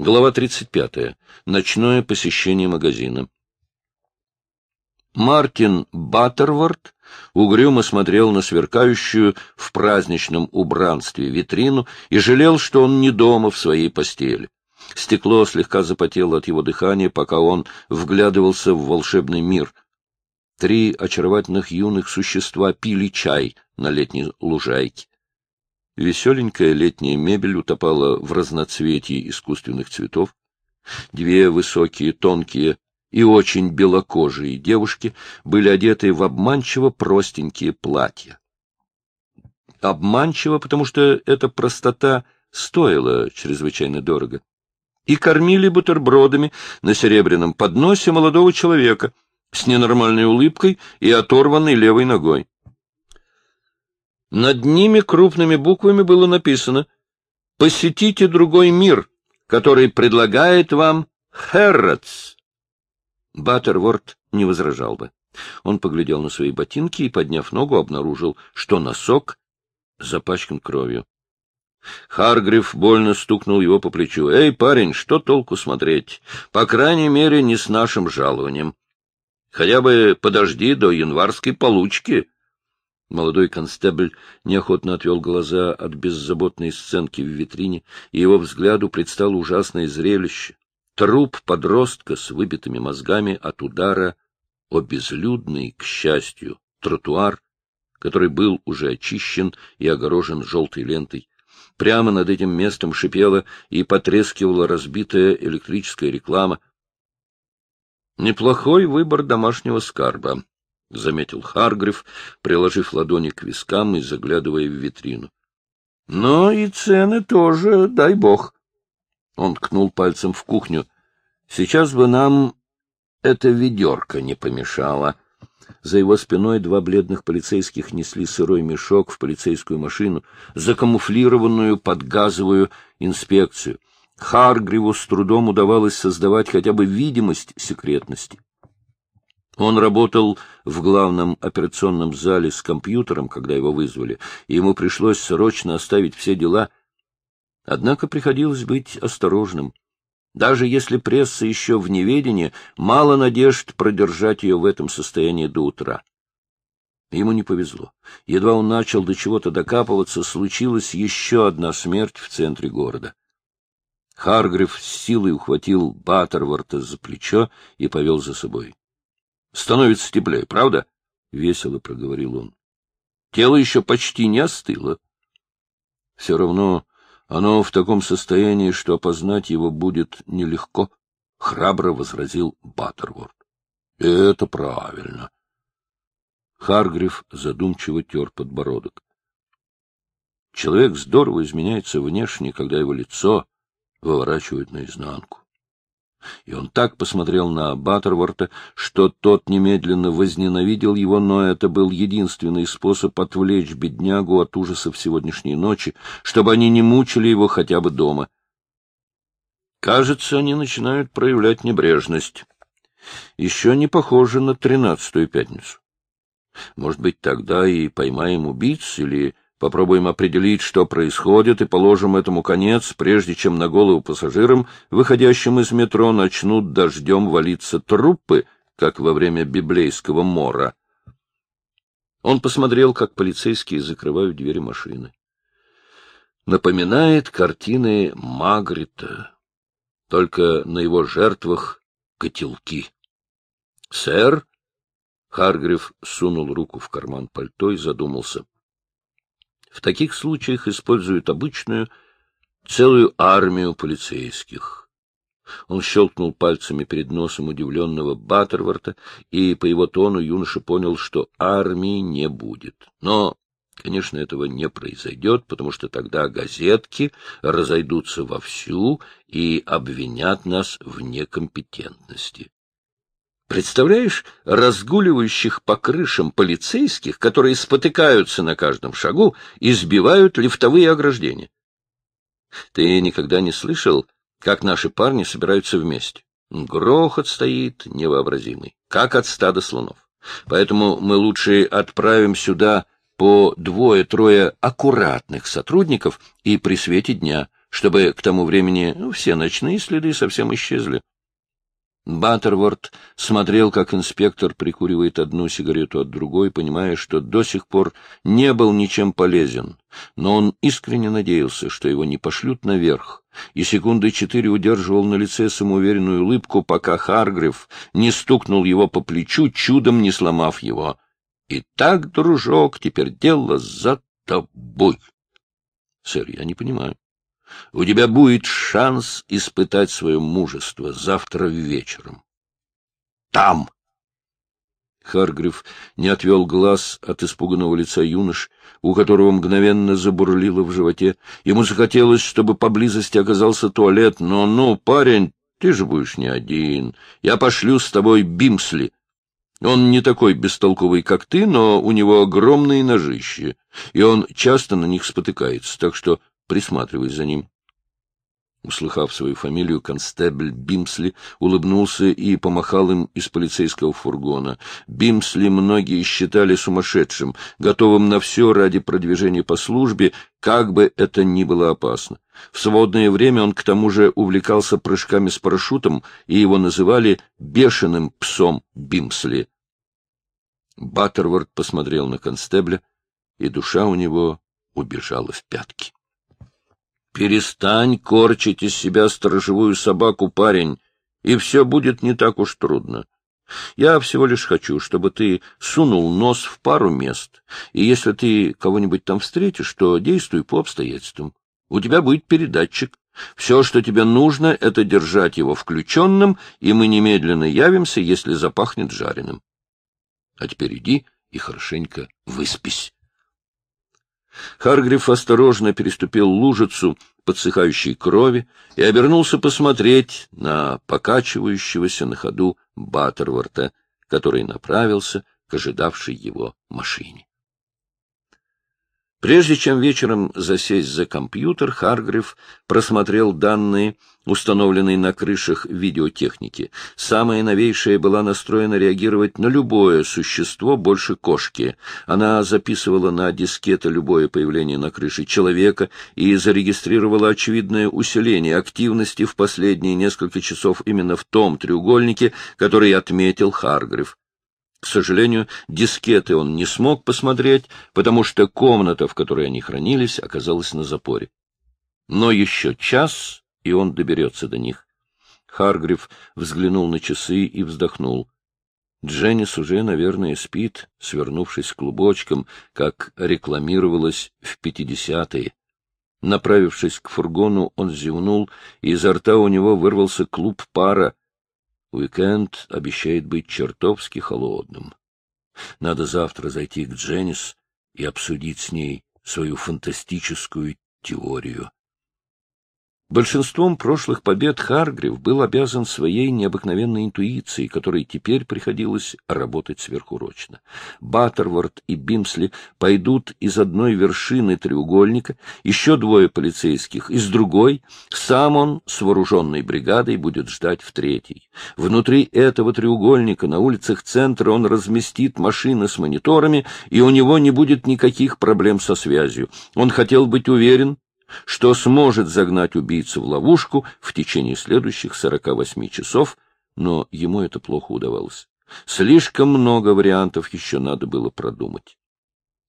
Глава 35. Ночное посещение магазина. Мартин Баттерворд угрюмо смотрел на сверкающую в праздничном убранстве витрину и жалел, что он не дома в своей постели. Стекло слегка запотело от его дыхания, пока он вглядывался в волшебный мир. Три очаровательных юных существа пили чай на летней лужайке. Веселенькая летняя мебель утопала в разноцветии искусственных цветов. Две высокие, тонкие и очень белокожие девушки были одеты в обманчиво простенькие платья. Обманчиво, потому что эта простота стоила чрезвычайно дорого. И кормили бутербродами на серебряном подносе молодого человека с ненормальной улыбкой и оторванной левой ногой. Над ними крупными буквами было написано «Посетите другой мир, который предлагает вам Херротс». Баттерворд не возражал бы. Он поглядел на свои ботинки и, подняв ногу, обнаружил, что носок запачкан кровью. Харгрив больно стукнул его по плечу. — Эй, парень, что толку смотреть? По крайней мере, не с нашим жалованием. Хотя бы подожди до январской получки. Молодой констебль неохотно отвел глаза от беззаботной сценки в витрине, и его взгляду предстало ужасное зрелище. Труп подростка с выбитыми мозгами от удара о безлюдный, к счастью, тротуар, который был уже очищен и огорожен желтой лентой. Прямо над этим местом шипела и потрескивала разбитая электрическая реклама. Неплохой выбор домашнего скарба. — заметил Харгрив, приложив ладони к вискам и заглядывая в витрину. — Но и цены тоже, дай бог. Он ткнул пальцем в кухню. — Сейчас бы нам эта ведерко не помешало. За его спиной два бледных полицейских несли сырой мешок в полицейскую машину, закамуфлированную под газовую инспекцию. Харгриву с трудом удавалось создавать хотя бы видимость секретности. Он работал в главном операционном зале с компьютером, когда его вызвали, и ему пришлось срочно оставить все дела. Однако приходилось быть осторожным. Даже если пресса еще в неведении, мало надежд продержать ее в этом состоянии до утра. Ему не повезло. Едва он начал до чего-то докапываться, случилась еще одна смерть в центре города. Харгрив с силой ухватил Баттерворта за плечо и повел за собой. Становится теплее, правда? — весело проговорил он. Тело еще почти не остыло. Все равно оно в таком состоянии, что опознать его будет нелегко, — храбро возразил Баттерворд. — Это правильно. Харгрив задумчиво тер подбородок. Человек здорово изменяется внешне, когда его лицо выворачивают наизнанку. И он так посмотрел на Баттерворта, что тот немедленно возненавидел его, но это был единственный способ отвлечь беднягу от ужасов сегодняшней ночи, чтобы они не мучили его хотя бы дома. Кажется, они начинают проявлять небрежность. Еще не похоже на тринадцатую пятницу. Может быть, тогда и поймаем убийц или Попробуем определить, что происходит, и положим этому конец, прежде чем на голову пассажирам, выходящим из метро, начнут дождем валиться трупы, как во время библейского мора. Он посмотрел, как полицейские закрывают двери машины. Напоминает картины Магрита, только на его жертвах котелки. — Сэр? — Харгрив сунул руку в карман пальто и задумался. В таких случаях используют обычную целую армию полицейских. Он щелкнул пальцами перед носом удивленного Баттерворта, и по его тону юноша понял, что армии не будет. Но, конечно, этого не произойдет, потому что тогда газетки разойдутся вовсю и обвинят нас в некомпетентности. Представляешь разгуливающих по крышам полицейских, которые спотыкаются на каждом шагу и сбивают лифтовые ограждения? Ты никогда не слышал, как наши парни собираются вместе? Грохот стоит невообразимый, как от стада слонов. Поэтому мы лучше отправим сюда по двое-трое аккуратных сотрудников и при свете дня, чтобы к тому времени ну, все ночные следы совсем исчезли. Баттерворд смотрел, как инспектор прикуривает одну сигарету от другой, понимая, что до сих пор не был ничем полезен, но он искренне надеялся, что его не пошлют наверх, и секунды четыре удерживал на лице самоуверенную улыбку, пока Харгрив не стукнул его по плечу, чудом не сломав его. «И так, дружок, теперь дело за тобой». «Сэр, я не понимаю». У тебя будет шанс испытать свое мужество завтра вечером. Там! Харгрив не отвел глаз от испуганного лица юнош, у которого мгновенно забурлило в животе. Ему захотелось, чтобы поблизости оказался туалет, но, ну, парень, ты же будешь не один. Я пошлю с тобой Бимсли. Он не такой бестолковый, как ты, но у него огромные ножища, и он часто на них спотыкается, так что присматривай за ним. Услыхав свою фамилию, констебль Бимсли улыбнулся и помахал им из полицейского фургона. Бимсли многие считали сумасшедшим, готовым на все ради продвижения по службе, как бы это ни было опасно. В свободное время он к тому же увлекался прыжками с парашютом, и его называли «бешеным псом Бимсли». Баттерворд посмотрел на констебля, и душа у него убежала в пятки. Перестань корчить из себя сторожевую собаку, парень, и все будет не так уж трудно. Я всего лишь хочу, чтобы ты сунул нос в пару мест, и если ты кого-нибудь там встретишь, то действуй по обстоятельствам. У тебя будет передатчик. Все, что тебе нужно, это держать его включенным, и мы немедленно явимся, если запахнет жареным. А теперь иди и хорошенько выспись. Харгриф осторожно переступил лужицу подсыхающей крови и обернулся посмотреть на покачивающегося на ходу Баттерворта, который направился к ожидавшей его машине. Прежде чем вечером засесть за компьютер, Харгрив просмотрел данные, установленные на крышах видеотехники. Самая новейшая была настроена реагировать на любое существо больше кошки. Она записывала на дискеты любое появление на крыше человека и зарегистрировала очевидное усиление активности в последние несколько часов именно в том треугольнике, который отметил Харгрив. К сожалению, дискеты он не смог посмотреть, потому что комната, в которой они хранились, оказалась на запоре. Но еще час, и он доберется до них. Харгрив взглянул на часы и вздохнул. Дженнис уже, наверное, спит, свернувшись клубочком, как рекламировалось в пятидесятые. Направившись к фургону, он зевнул, и изо рта у него вырвался клуб пара, Уикенд обещает быть чертовски холодным. Надо завтра зайти к Дженнис и обсудить с ней свою фантастическую теорию. Большинством прошлых побед Харгрив был обязан своей необыкновенной интуицией, которой теперь приходилось работать сверхурочно. Баттерворд и Бимсли пойдут из одной вершины треугольника, еще двое полицейских из другой, сам он с вооруженной бригадой будет ждать в третьей. Внутри этого треугольника на улицах центра он разместит машины с мониторами, и у него не будет никаких проблем со связью. Он хотел быть уверен, что сможет загнать убийцу в ловушку в течение следующих 48 часов, но ему это плохо удавалось. Слишком много вариантов еще надо было продумать.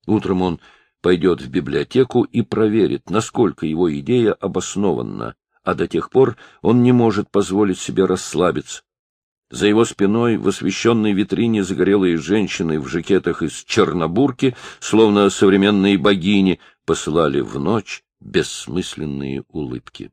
Утром он пойдет в библиотеку и проверит, насколько его идея обоснованна, а до тех пор он не может позволить себе расслабиться. За его спиной в освещенной витрине загорелые женщины в жакетах из чернобурки, словно современные богини, посылали в ночь бессмысленные улыбки.